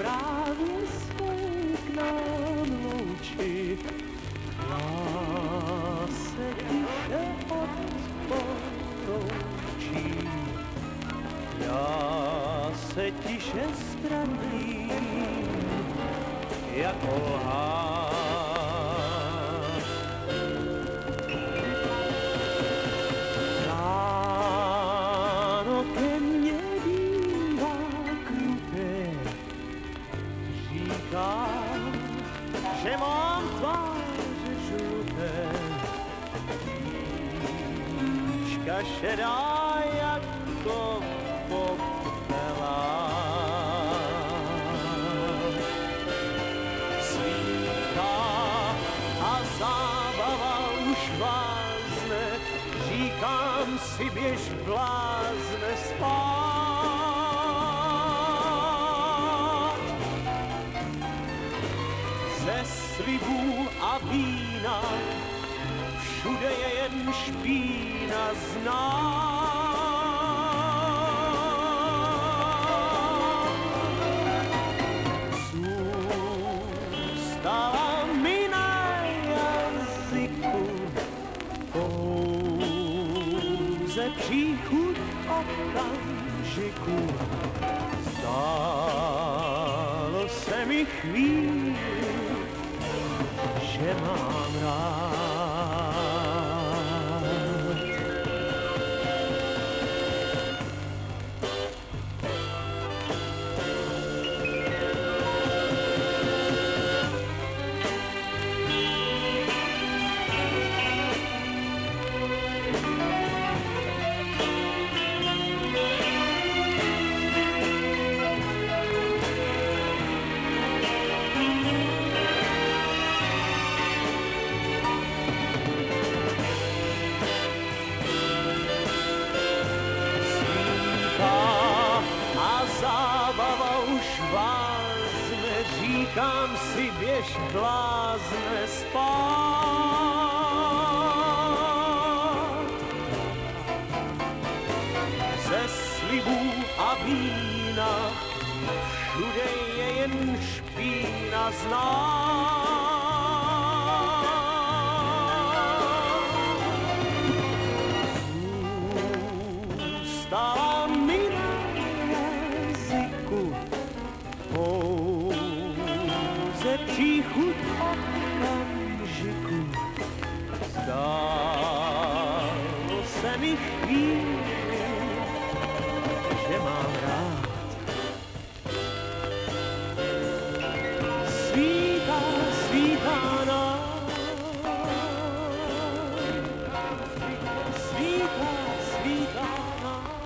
právě svou k nám louči. Já se tiše odporoučím, já se tiše ztratím, jako lhát. Že mám tváře žluté. Líčka šedá jako popelá. Svítá a zábava už vázne, říkám si běž blázne spát. Ze slibů a vína všude je jen špína znám. Zůstala mi na jazyku pouze příchuť okamžiku. Zdálo se mi chvíli, že mám říkám si běž blázne spát. Ze slibů a vína všude je jen špína znám. mi chvíli, že mám rád. Svítá, svítá nám, svítá, svítá nám.